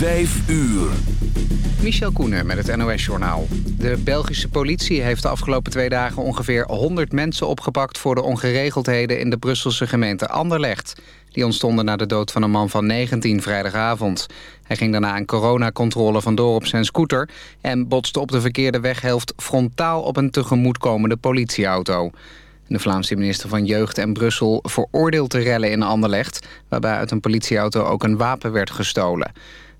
Vijf uur. Michel Koenen met het NOS-journaal. De Belgische politie heeft de afgelopen twee dagen ongeveer 100 mensen opgepakt... voor de ongeregeldheden in de Brusselse gemeente Anderlecht. Die ontstonden na de dood van een man van 19 vrijdagavond. Hij ging daarna een coronacontrole vandoor op zijn scooter... en botste op de verkeerde weghelft frontaal op een tegemoetkomende politieauto. De Vlaamse minister van Jeugd en Brussel veroordeelt de rellen in Anderlecht... waarbij uit een politieauto ook een wapen werd gestolen.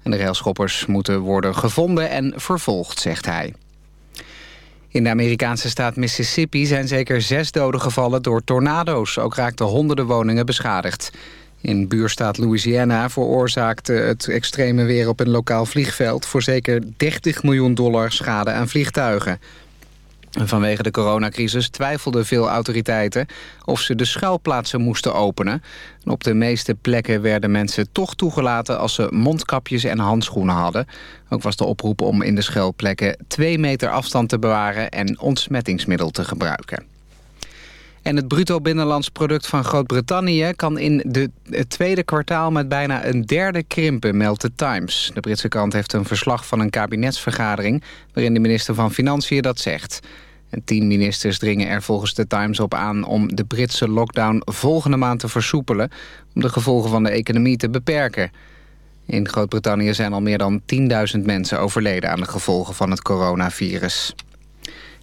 En de railschoppers moeten worden gevonden en vervolgd, zegt hij. In de Amerikaanse staat Mississippi zijn zeker zes doden gevallen door tornado's. Ook raakten honderden woningen beschadigd. In buurstaat Louisiana veroorzaakte het extreme weer op een lokaal vliegveld... voor zeker 30 miljoen dollar schade aan vliegtuigen. Vanwege de coronacrisis twijfelden veel autoriteiten of ze de schuilplaatsen moesten openen. op de meeste plekken werden mensen toch toegelaten als ze mondkapjes en handschoenen hadden. Ook was de oproep om in de schuilplekken twee meter afstand te bewaren en ontsmettingsmiddel te gebruiken. En het bruto binnenlands product van Groot-Brittannië... kan in de, het tweede kwartaal met bijna een derde krimpen, meldt de Times. De Britse krant heeft een verslag van een kabinetsvergadering... waarin de minister van Financiën dat zegt. En tien ministers dringen er volgens de Times op aan... om de Britse lockdown volgende maand te versoepelen... om de gevolgen van de economie te beperken. In Groot-Brittannië zijn al meer dan 10.000 mensen overleden... aan de gevolgen van het coronavirus.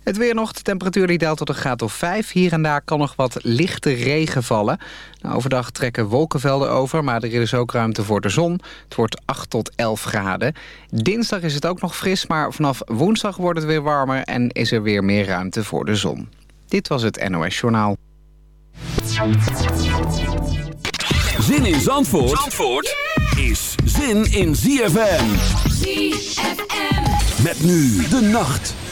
Het weer nog, de temperatuur die daalt tot een graad of 5. Hier en daar kan nog wat lichte regen vallen. Nou, overdag trekken wolkenvelden over, maar er is ook ruimte voor de zon. Het wordt 8 tot 11 graden. Dinsdag is het ook nog fris, maar vanaf woensdag wordt het weer warmer... en is er weer meer ruimte voor de zon. Dit was het NOS Journaal. Zin in Zandvoort, Zandvoort is zin in ZFM. ZFM. Met nu de nacht.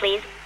Please.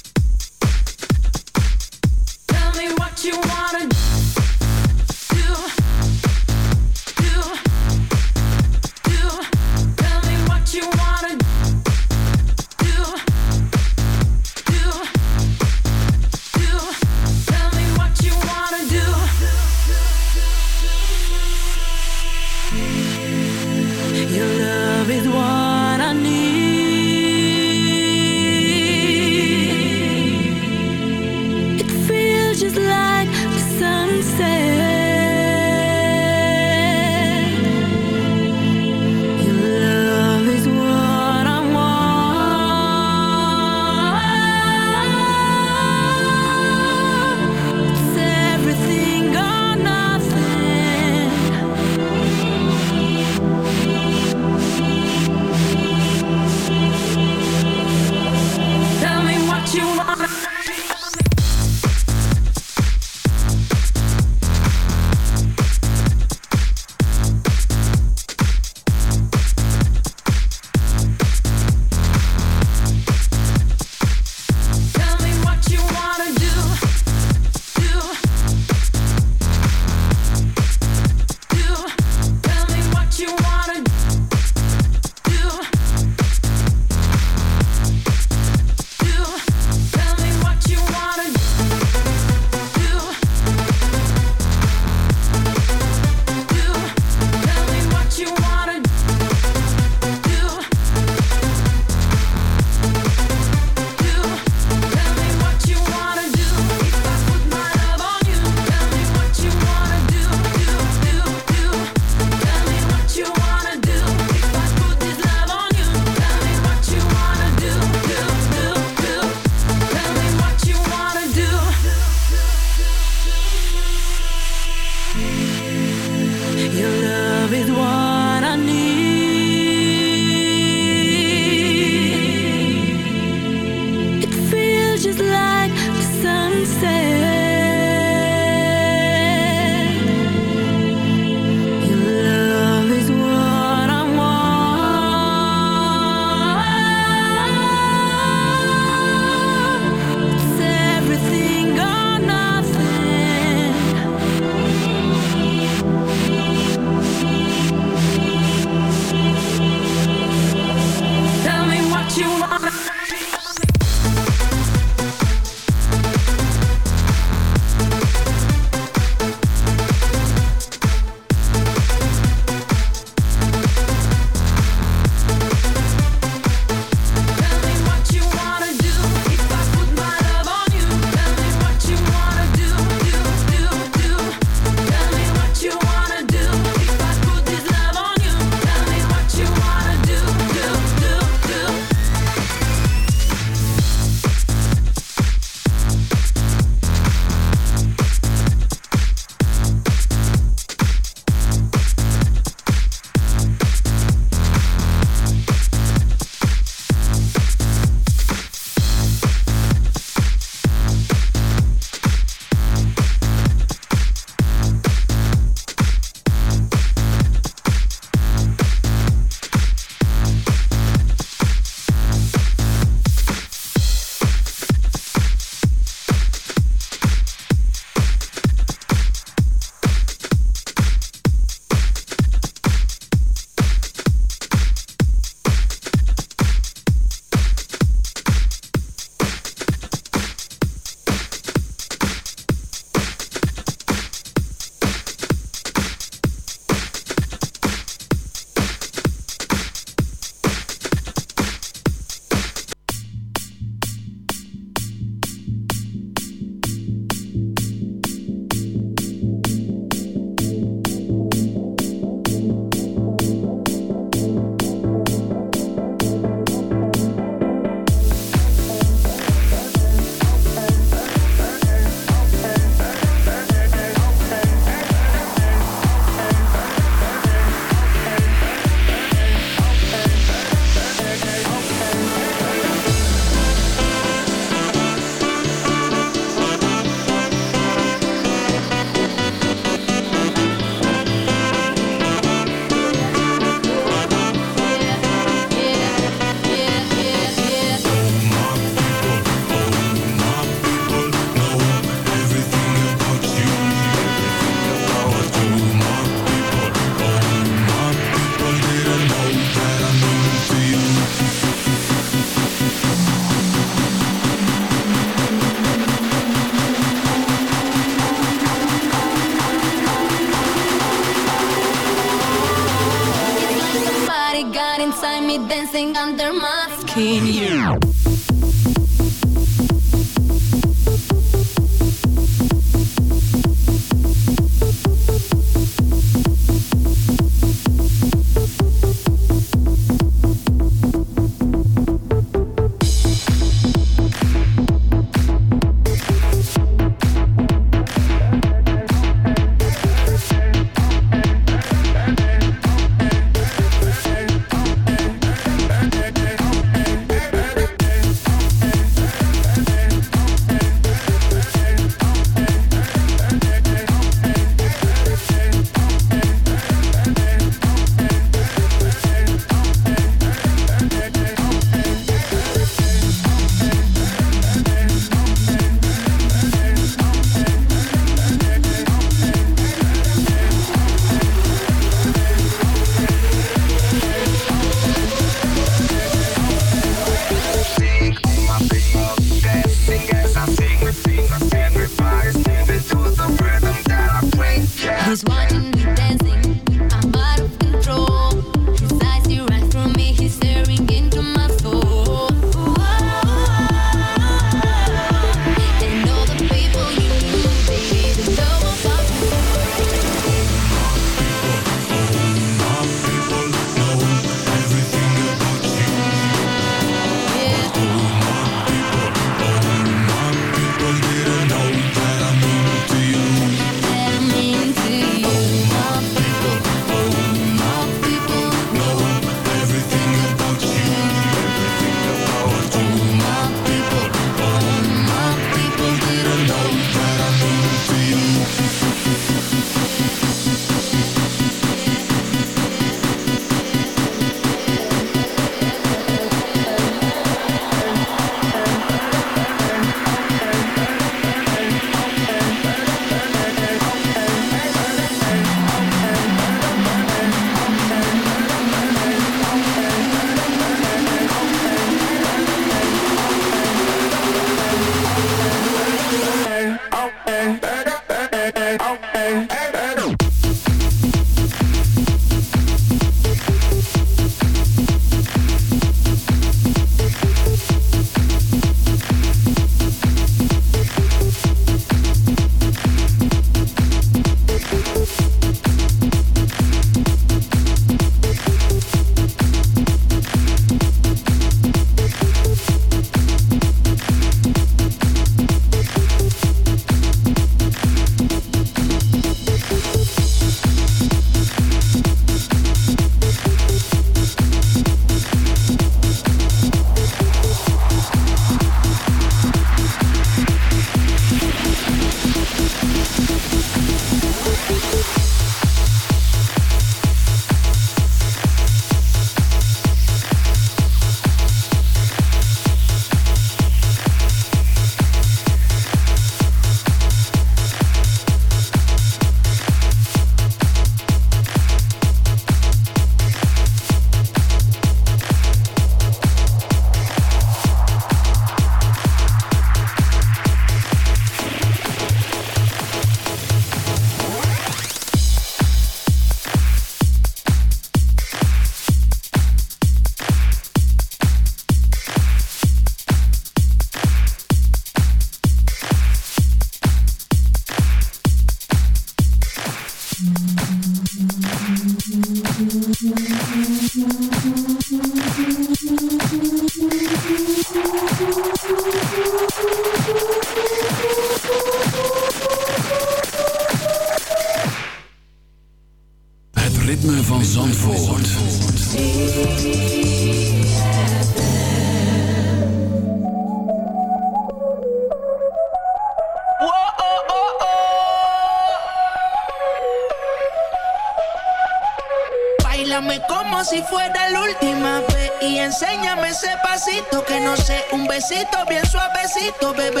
esto, bebé.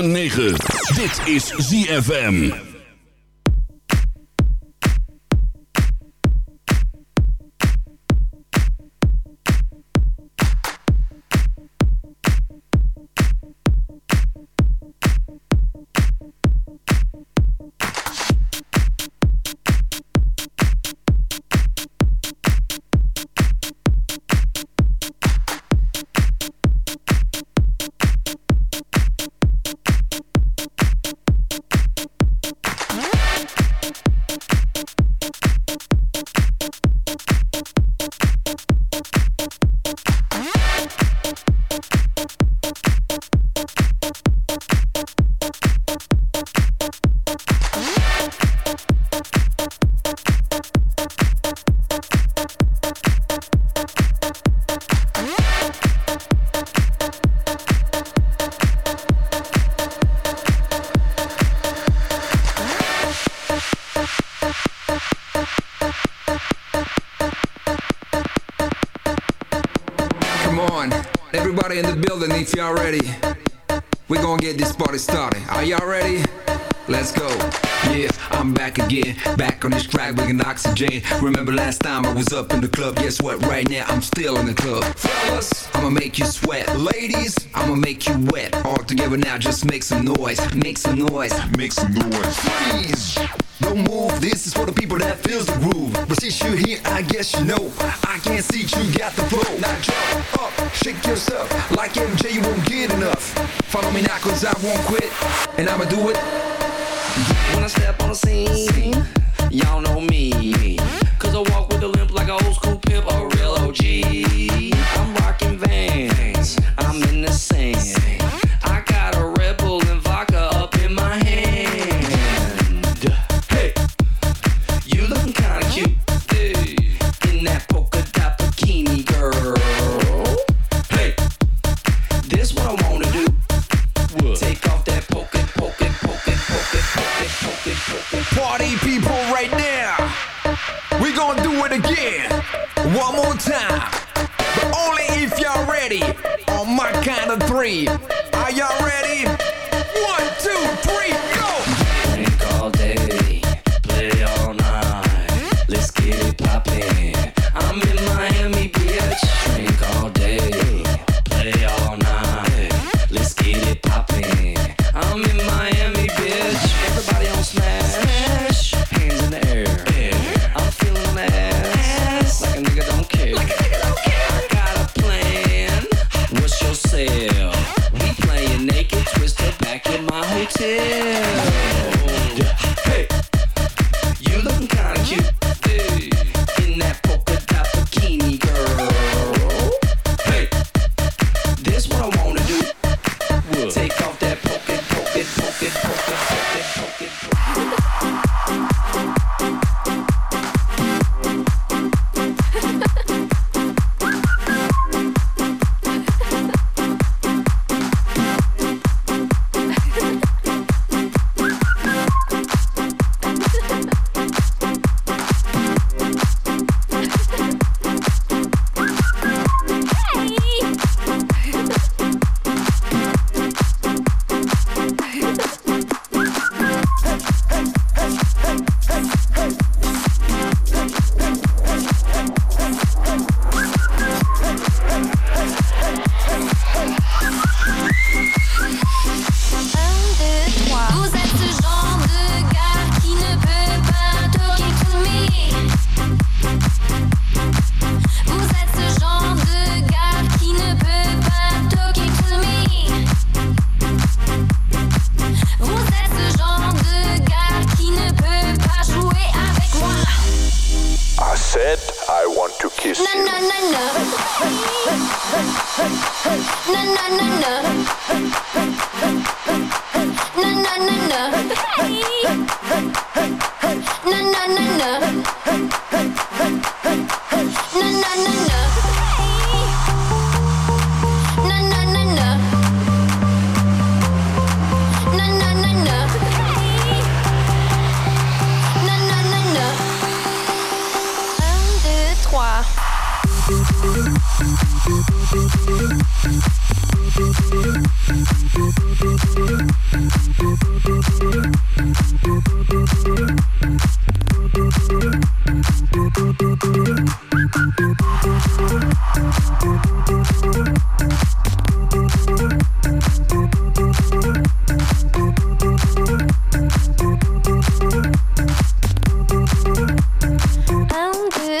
106.9. Dit is ZFM. Bringing oxygen. Remember last time I was up in the club? Guess what? Right now I'm still in the club. Fellas, I'ma make you sweat. Ladies, I'ma make you wet. All together now, just make some noise. Make some noise. Make some noise. Freeze. Don't move. This is for the people that feels the groove. But since you're here, I guess you know. I can't see you got the flow. Now jump up, shake yourself. Like MJ, you won't get enough. Follow me now, cause I won't quit. And I'ma do it. When I step on the scene, y'all know me. With three.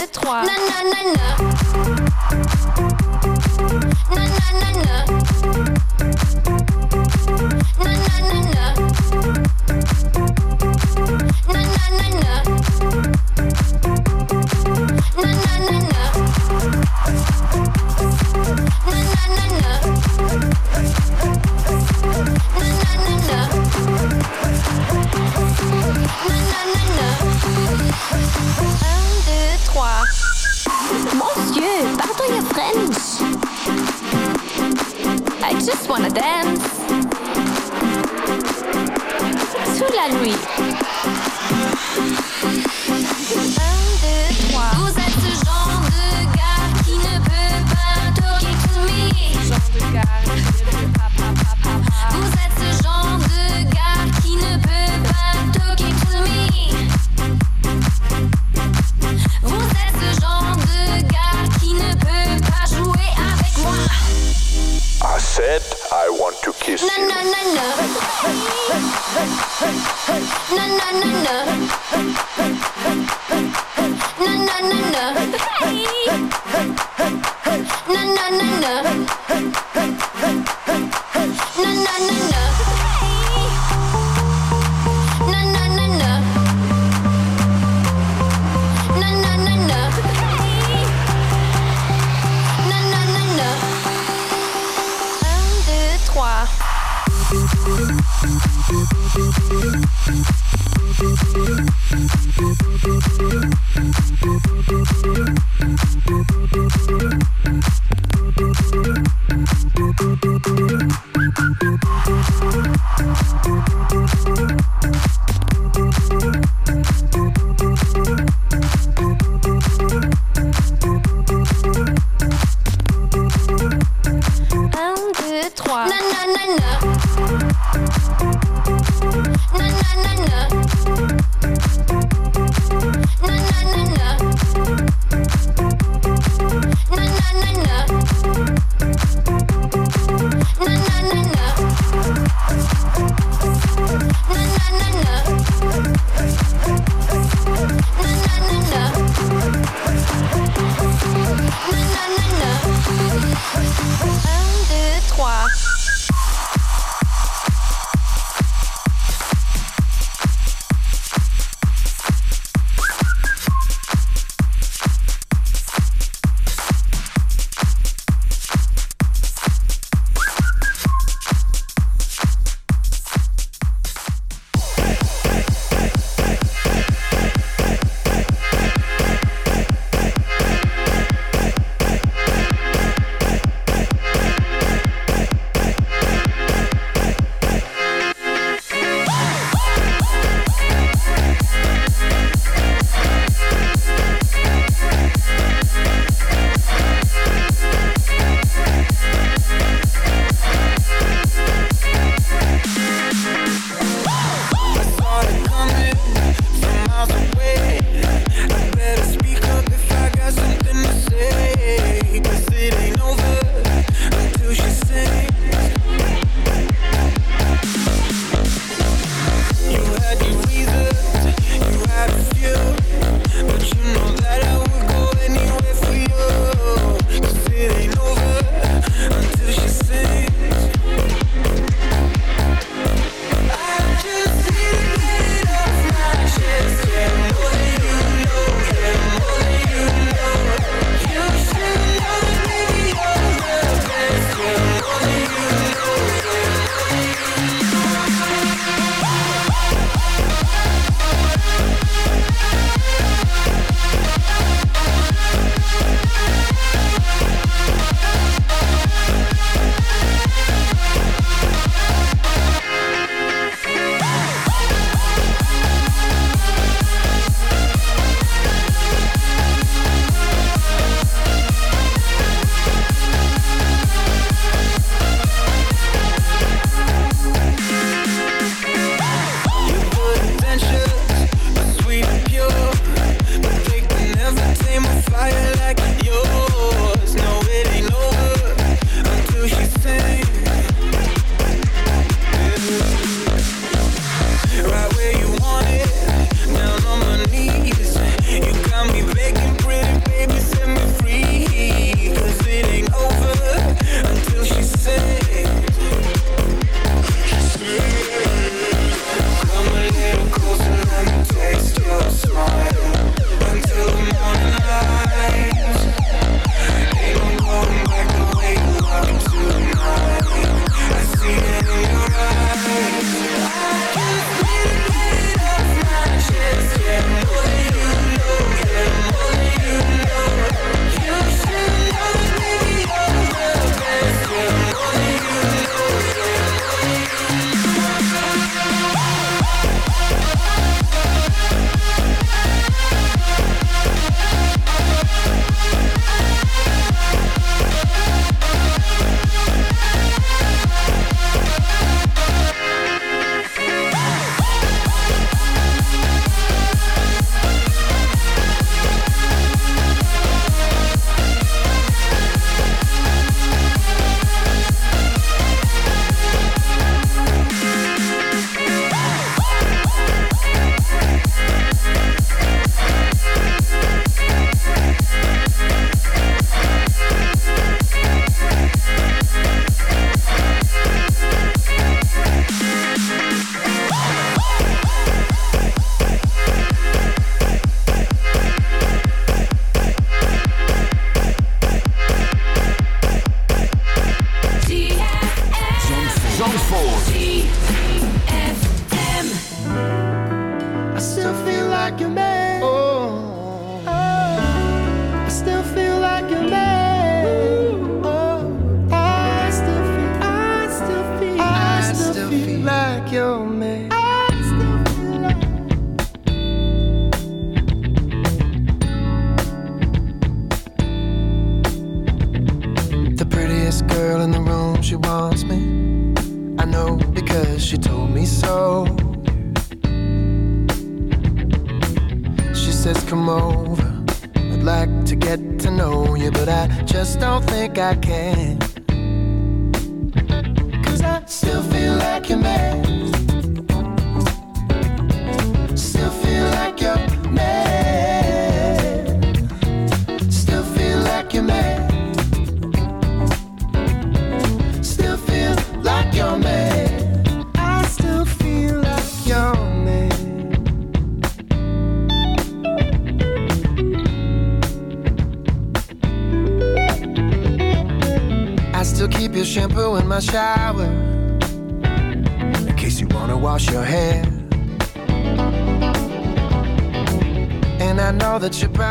3. Nanana.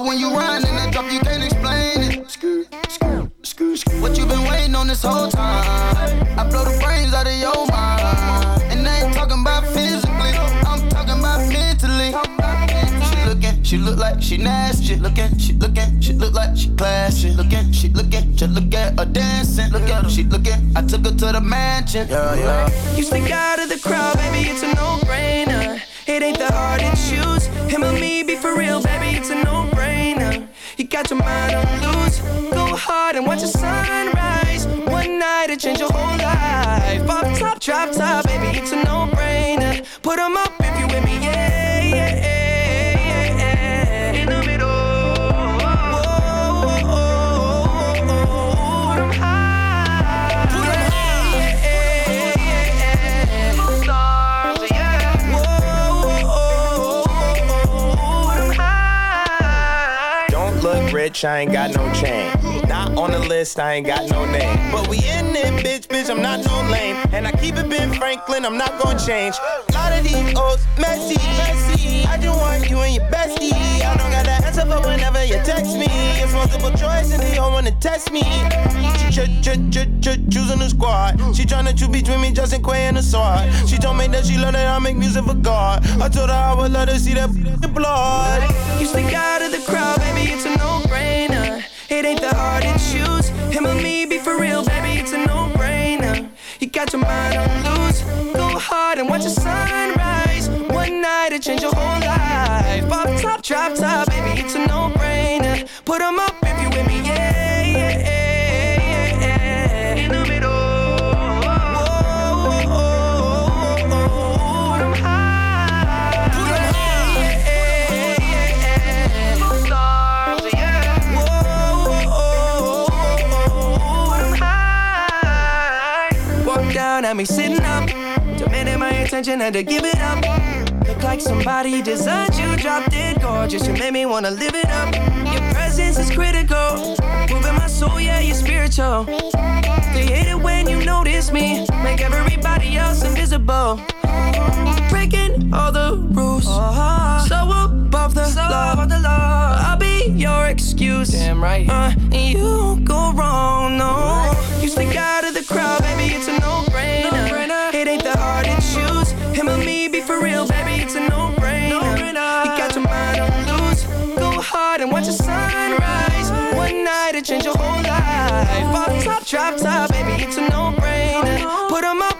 But when you run in that drop, you can't explain it. Screw, screw, screw, screw. What you been waiting on this whole time? I blow the brains out of your mind. And I ain't talking about physically, I'm talking about mentally. She looking, she look like she nasty. Looking, she looking, she look like she classy. Looking, she looking, just look at her dancing. Look at her, she looking. I took her to the mansion. Yeah, yeah. You stick out of the crowd, baby, it's a no-brainer. It ain't that hard to choose. Him or me, be for real, baby, it's a no-brainer. You got your mind on loose. Go hard and watch the sunrise. One night, it change your whole life. Off top, drop top, baby, it's a no-brainer. Put on my rich, I ain't got no chain. Not on the list, I ain't got no name. But we in bitch, I'm not no lame. And I keep it Ben Franklin, I'm not gonna change. A lot of these old messy, messy. I just want you and your bestie. I don't got the answer for whenever you text me. It's multiple choice and they all wanna test me. Ch ch ch ch ch choosing the squad. She tryna choose between me, Justin Quavo and the sword. She told me that she love that I make music for God. I told her I would let her see that blood. You stick out of the crowd, baby, it's a no-brainer. It ain't that hard to choose. Him or me, be for real, baby, it's a no-brainer. You got your mind on loose. Go hard and watch the sunrise. One night to change your whole life. Pop top, drop top, baby, it's a no-brainer. Put 'em up if you with me, yeah, attention, had to give it up. Look like somebody designed you, dropped it gorgeous. You made me wanna live it up. Your presence is critical, moving my soul, yeah, you're spiritual. They hate it when you notice me, make everybody else invisible. Breaking all the rules, so above the, law. I'll be your excuse, damn right. Uh, and you won't go wrong, no. Life. Pop top, drop top, baby, it's a no-brainer. Put 'em up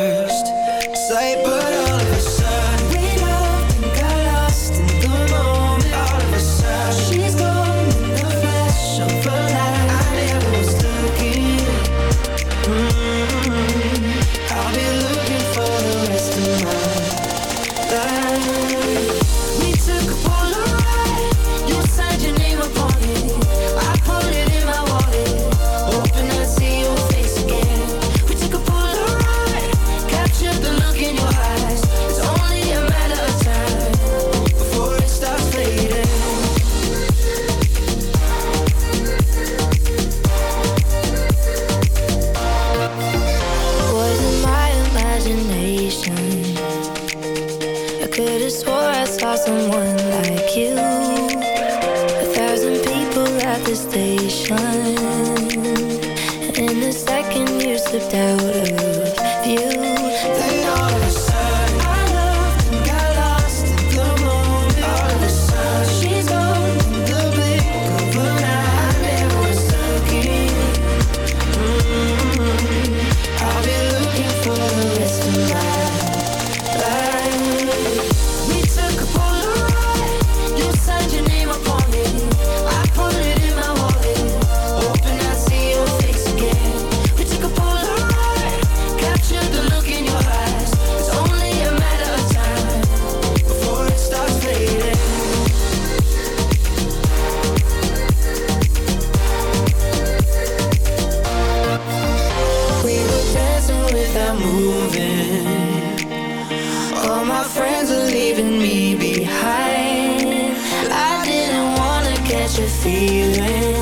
what you're feeling.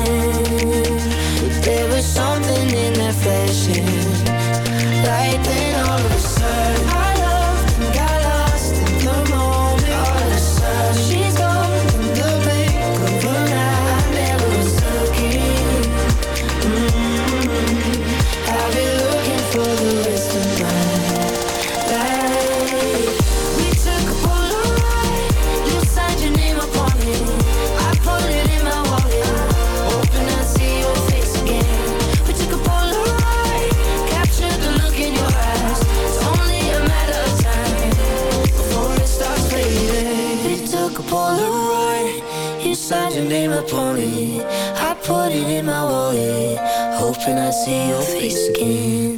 when I see your face again.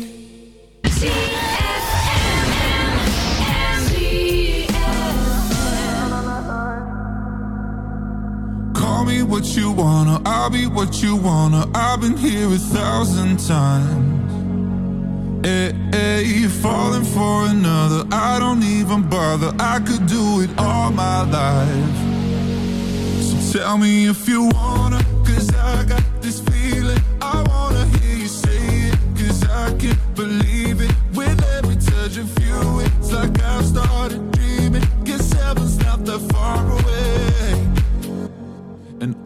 Call me what you wanna, I'll be what you wanna. I've been here a thousand times. Eh, eh, hey, hey, falling for another, I don't even bother. I could do it all my life. So tell me if you wanna.